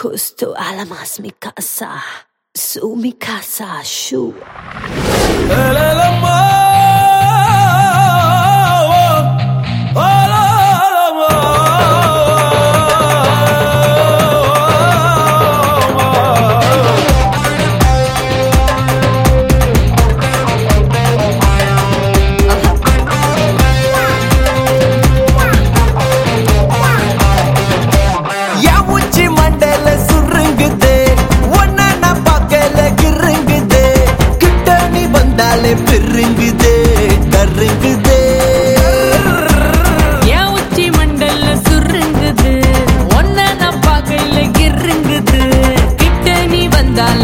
Justo alamas mi casa, su mi casa, shu. என்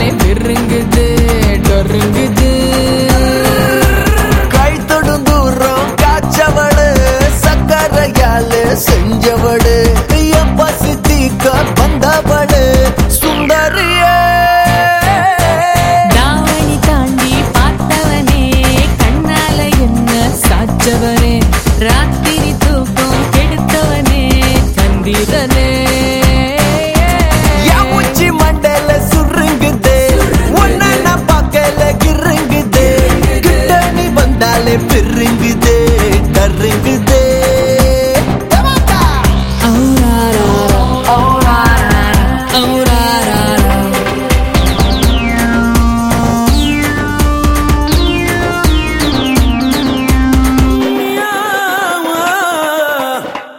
जाने फिर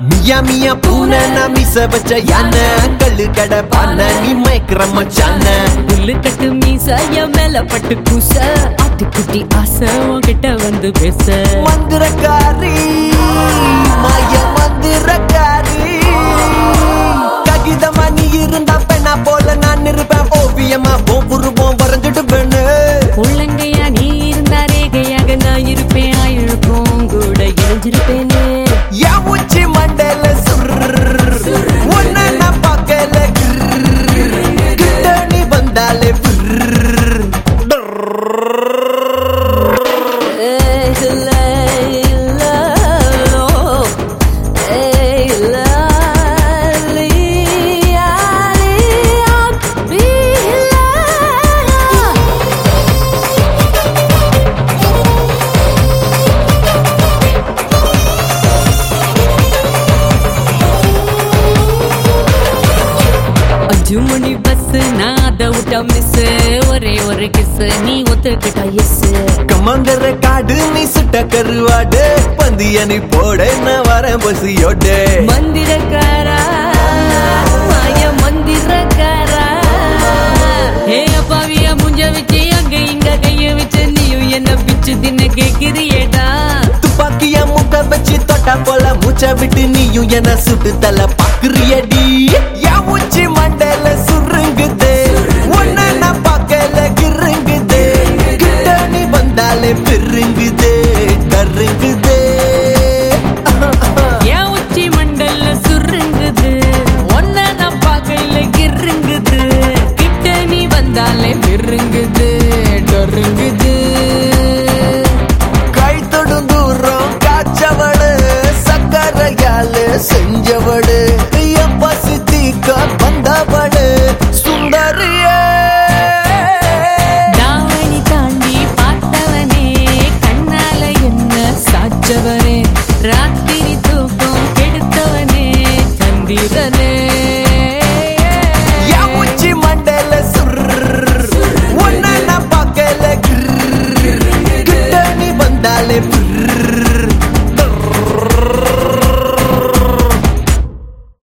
மியா மியா பூனை நான் மிச வச்ச யானை கல்லு கடை பானை நீ மயக்கிற மச்சான. புல்லு கட்டு மீச என் மேல பட்டு கூச குட்டி குட்டி ஆசை உன்கிட்ட வந்து பேச. மந்திரக்காரி மாய மந்திரக்காரி. மணி பஸ் நான் அதை விட்டா மிஸ் ஒரே ஒரு கிஸ் நீ ஒத்துக்கிட்டா எஸ் கம்மங்கர காடு நீ சுட்ட கருவாடு. பந்திய நீ போட நான் வரேன் பசியோட மந்திரக்காரா மாய மந்திரக்காரா. ஏ அப்பாவிய முஞ்ச வச்சு அங்க இங்க கைய வச்சு நீயும் என்ன பிச்சு தின்ன கேக்குறியேடா. துப்பாக்கிய முக்க வச்சு தொட்டா போல மூச்ச விட்டு நீயும் என்ன சுட்டு தலை பாக்குறியடி இருக்குது கை தொடும் தூரம் காய்ச்சவளு சக்கரையால செஞ்சவளு. பசி தீக்க வந்தவளு சுந்தரியே. ராத்திரி தூக்கம் கெடுத்தவனே சந்திரனே